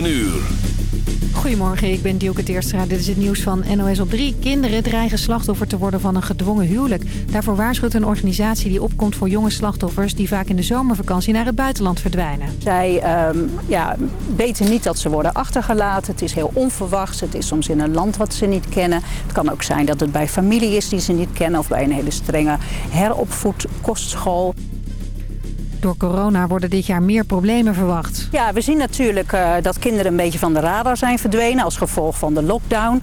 9 uur. Goedemorgen, ik ben Dielke Teerstra. Dit is het nieuws van NOS op 3. Kinderen dreigen slachtoffer te worden van een gedwongen huwelijk. Daarvoor waarschuwt een organisatie die opkomt voor jonge slachtoffers... die vaak in de zomervakantie naar het buitenland verdwijnen. Zij ehm, ja, weten niet dat ze worden achtergelaten. Het is heel onverwachts. Het is soms in een land wat ze niet kennen. Het kan ook zijn dat het bij familie is die ze niet kennen... of bij een hele strenge heropvoedkostschool. Door corona worden dit jaar meer problemen verwacht. Ja, we zien natuurlijk uh, dat kinderen een beetje van de radar zijn verdwenen... als gevolg van de lockdown.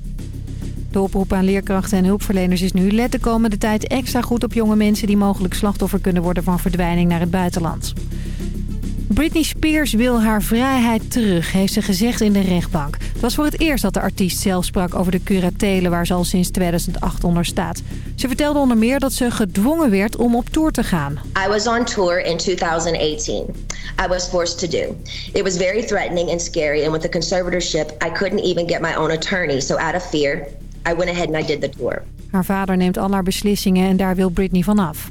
De oproep aan leerkrachten en hulpverleners is nu... let de komende tijd extra goed op jonge mensen... die mogelijk slachtoffer kunnen worden van verdwijning naar het buitenland. Britney Spears wil haar vrijheid terug, heeft ze gezegd in de rechtbank. Het was voor het eerst dat de artiest zelf sprak over de curatelen waar ze al sinds 2008 onder staat. Ze vertelde onder meer dat ze gedwongen werd om op tour te gaan. I was on tour in 2018. I was forced to do. It was very threatening and scary and with the conservatorship I couldn't even get my own attorney. So out of fear, I went ahead and I did the tour. Haar vader neemt al haar beslissingen en daar wil Britney van af.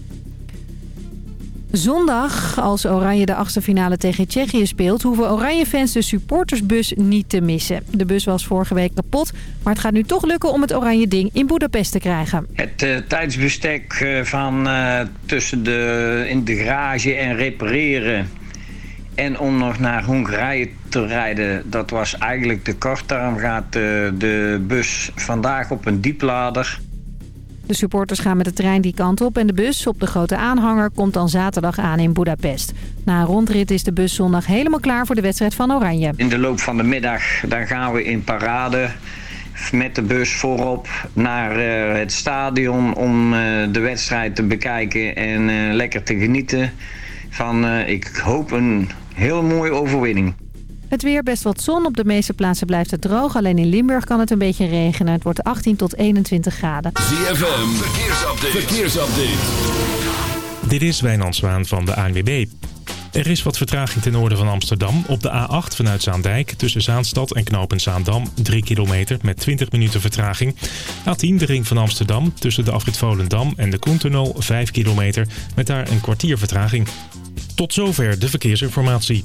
Zondag, als Oranje de achtste finale tegen Tsjechië speelt... hoeven Oranje-fans de supportersbus niet te missen. De bus was vorige week kapot, maar het gaat nu toch lukken om het Oranje ding in Boedapest te krijgen. Het uh, tijdsbestek uh, van uh, tussen de, in de garage en repareren... en om nog naar Hongarije te rijden, dat was eigenlijk te kort. Daarom gaat de bus vandaag op een dieplader... De supporters gaan met de trein die kant op en de bus op de grote aanhanger komt dan zaterdag aan in Budapest. Na een rondrit is de bus zondag helemaal klaar voor de wedstrijd van Oranje. In de loop van de middag dan gaan we in parade met de bus voorop naar uh, het stadion om uh, de wedstrijd te bekijken en uh, lekker te genieten van, ik hoop, een heel mooie overwinning. Het weer best wat zon. Op de meeste plaatsen blijft het droog. Alleen in Limburg kan het een beetje regenen. Het wordt 18 tot 21 graden. ZFM, verkeersupdate. verkeersupdate. Dit is Wijnand Zwaan van de ANWB. Er is wat vertraging ten noorden van Amsterdam. Op de A8 vanuit Zaandijk tussen Zaanstad en Knopen Zaandam 3 kilometer met 20 minuten vertraging. A10 de ring van Amsterdam tussen de afrit Volendam en de Koentunnel 5 kilometer met daar een kwartier vertraging. Tot zover de verkeersinformatie.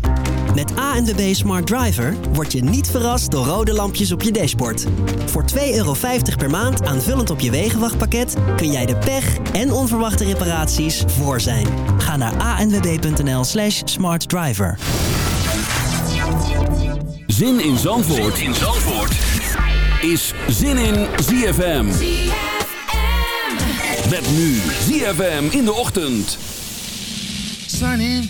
met ANWB Smart Driver word je niet verrast door rode lampjes op je dashboard. Voor 2,50 euro per maand aanvullend op je wegenwachtpakket... kun jij de pech en onverwachte reparaties voor zijn. Ga naar anwb.nl slash smartdriver. Zin in Zandvoort, zin in Zandvoort. is Zin in ZFM. Met nu ZFM in de ochtend. Sunny.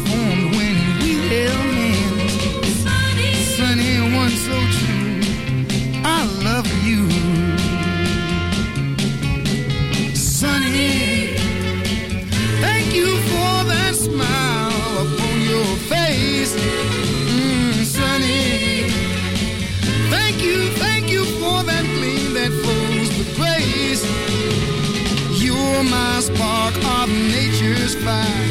It's fine.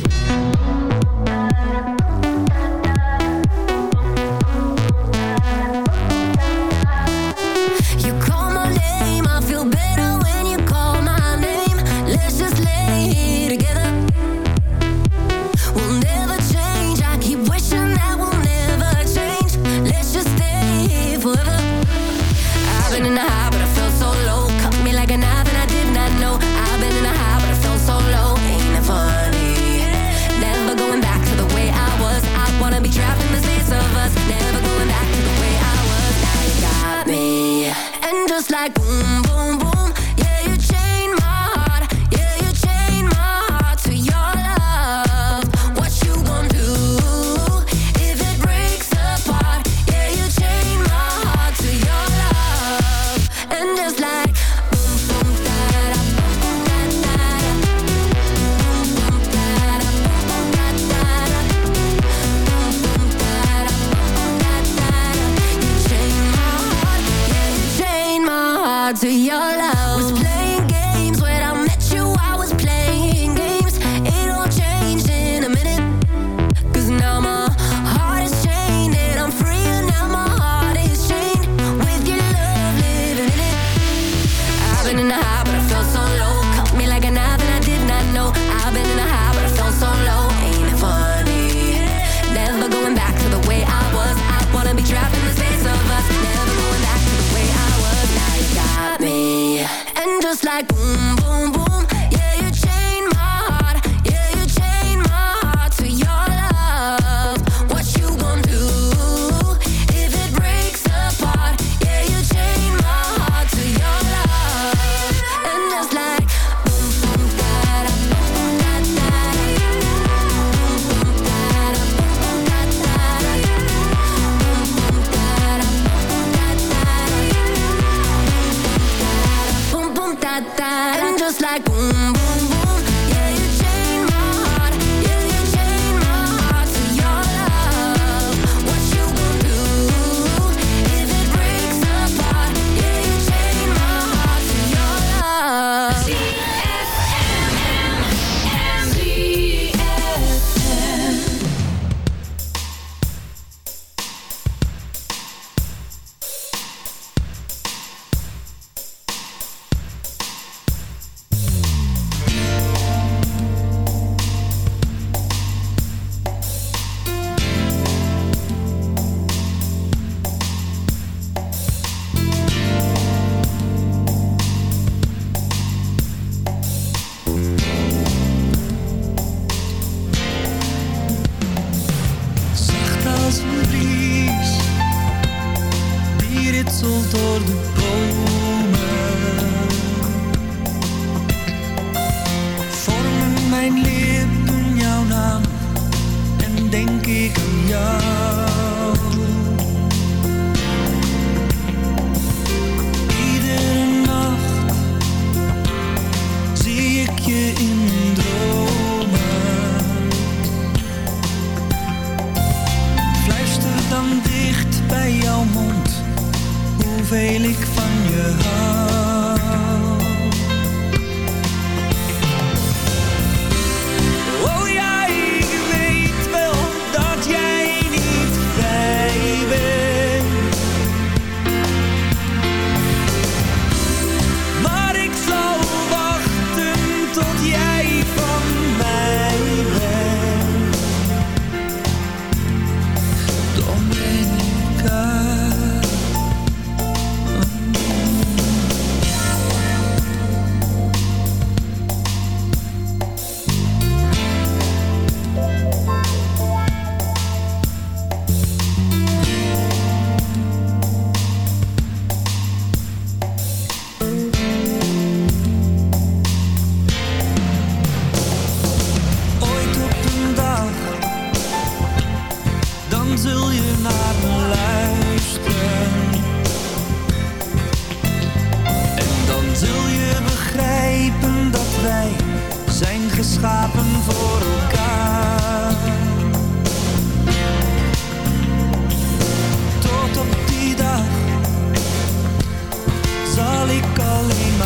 to your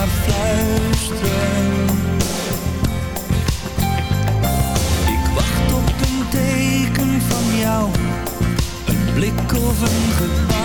maar fluisteren. Ik wacht op een teken van jou, een blik of een gebaar.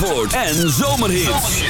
En Zomerhits.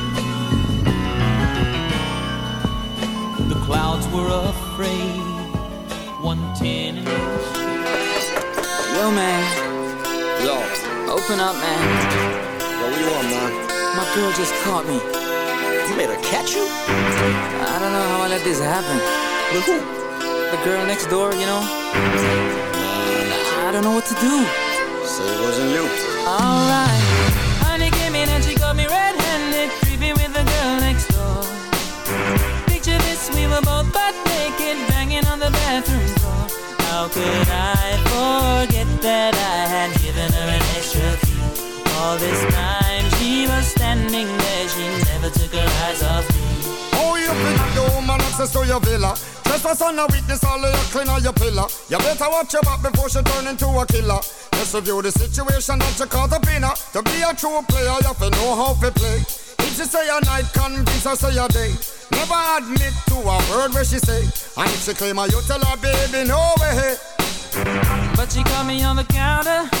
Were afraid. One ten. Yo, man. Yo, Open up, man. yo, what you want, man? My girl just caught me. You made her catch you? I don't know how I let this happen. With who? The girl next door, you know? I don't know what to do. Say it wasn't you. Alright. Honey How could I forget that I had given her an extra key? All this time she was standing there, she never took her eyes off me. Oh, you finna the woman access to your villa. Trespass on a witness, all of your clean on your pillar. You better watch your back before she turn into a killer. Just review the situation that you call the winner. To be a true player, you have to know how to play. If she say a night, convince her say a day. Never admit to a word where she say. And if she claim her, you tell her, baby, no way. But she caught me on the counter.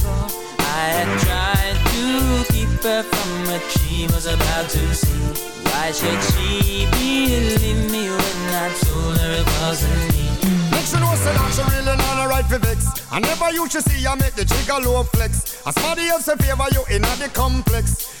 I had tried to keep her from what she was about to see. Why should she believe me when I told her it wasn't me? She know say that she really not a right for vex. I never used to see her make the trigger low flex. As somebody else in favor you in the complex.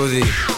così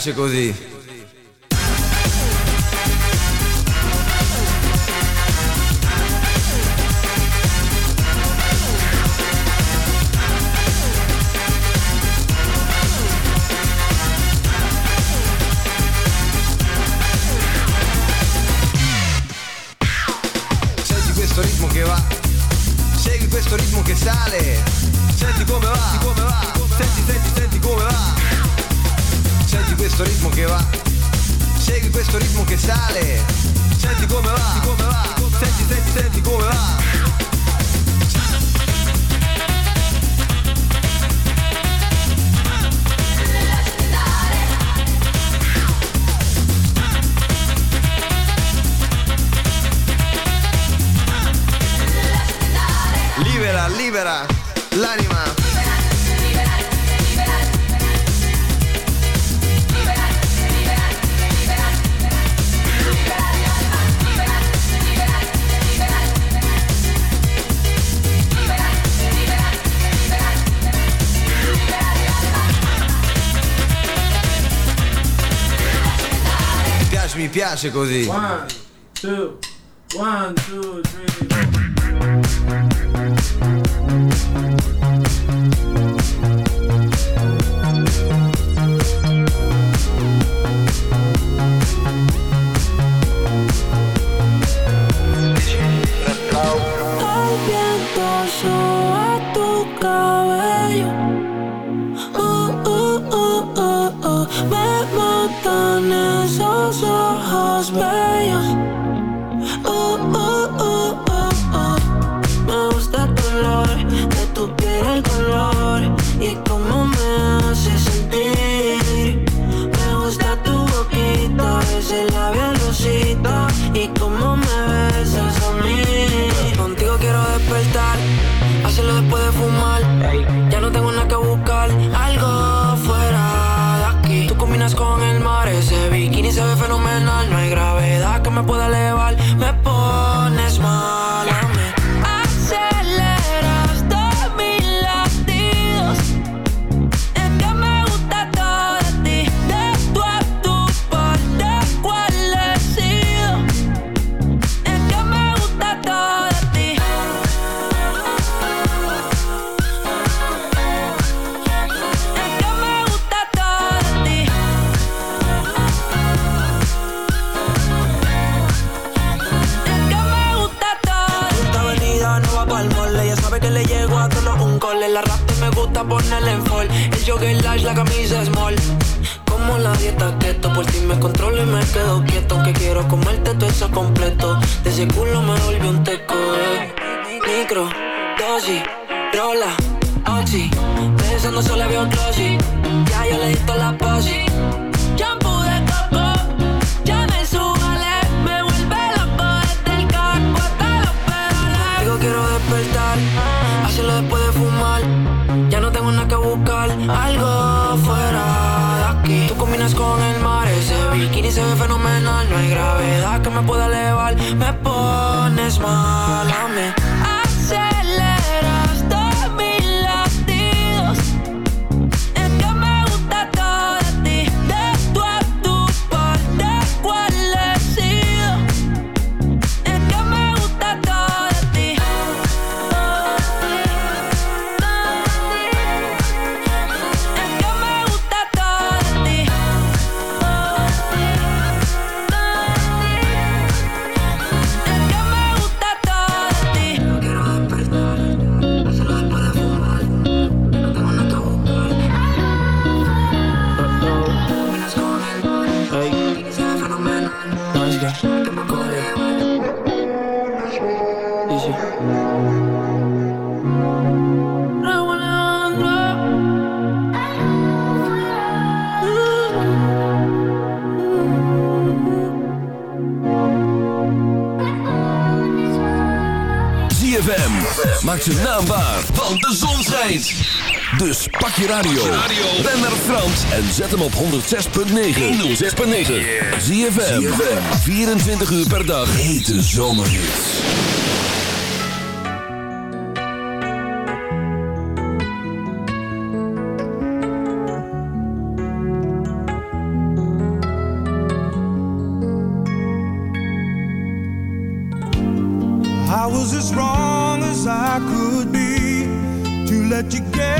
piace così. piace così. Quanti? is radio. Ben naar Frans en zet hem op 106.9. 106.9. Zie 24 uur per dag. Hete zomerhits. I was as wrong as I could be to let you get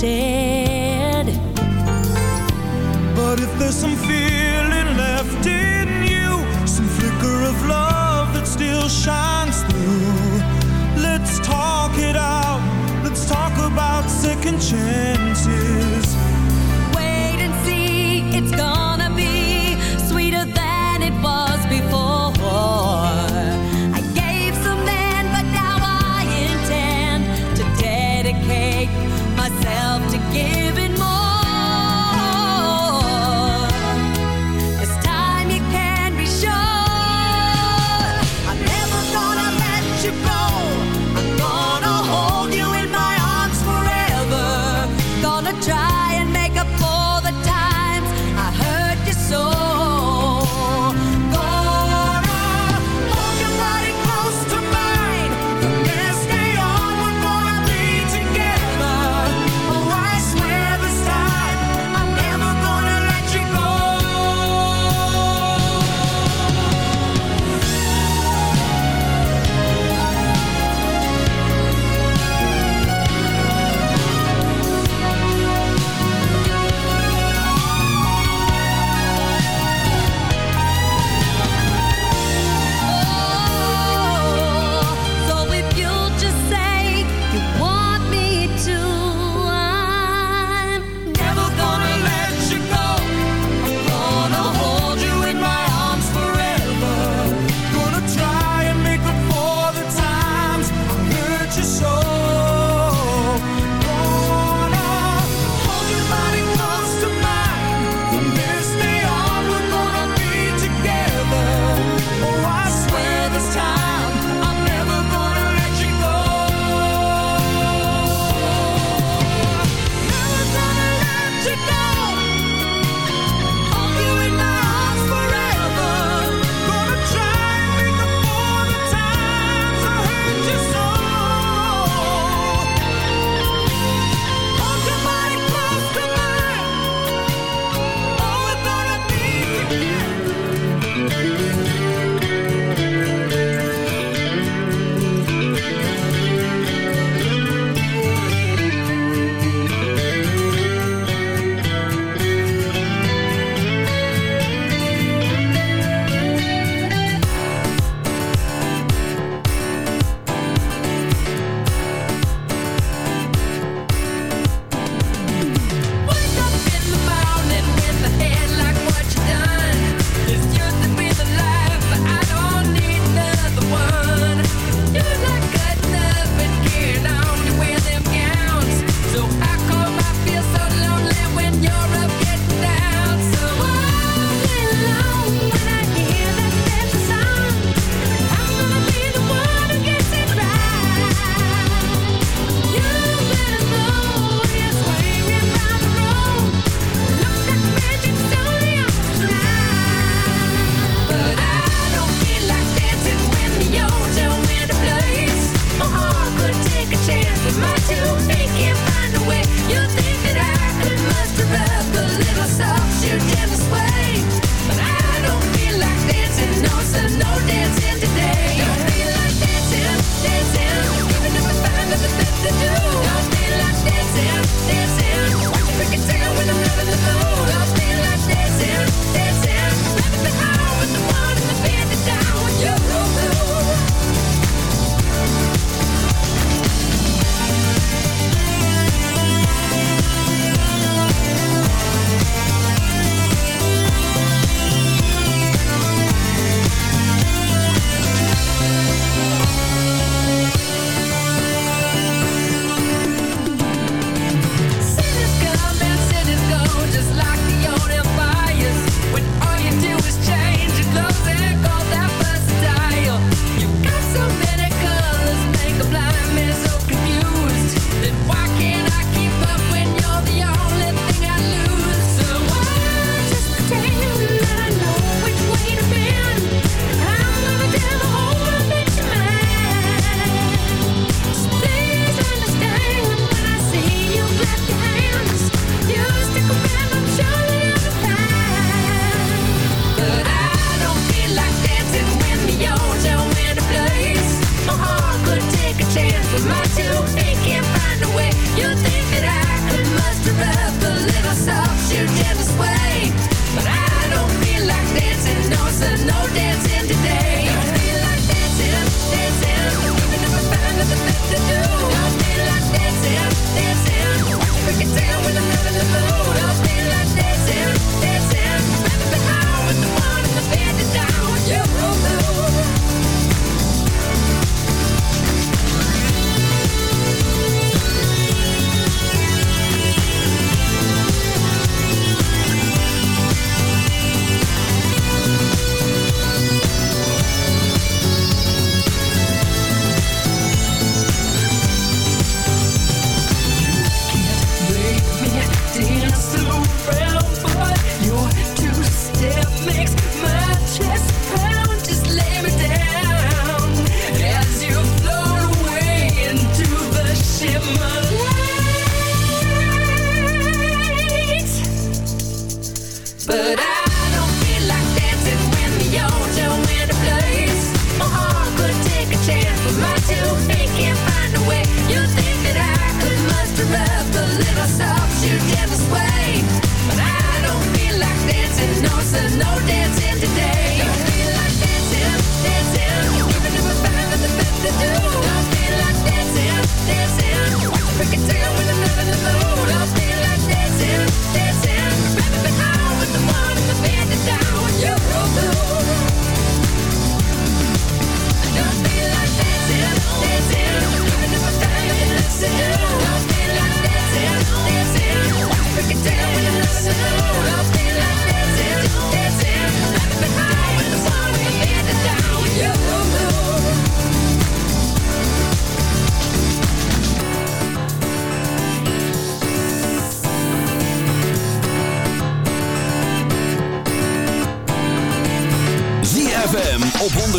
Granted.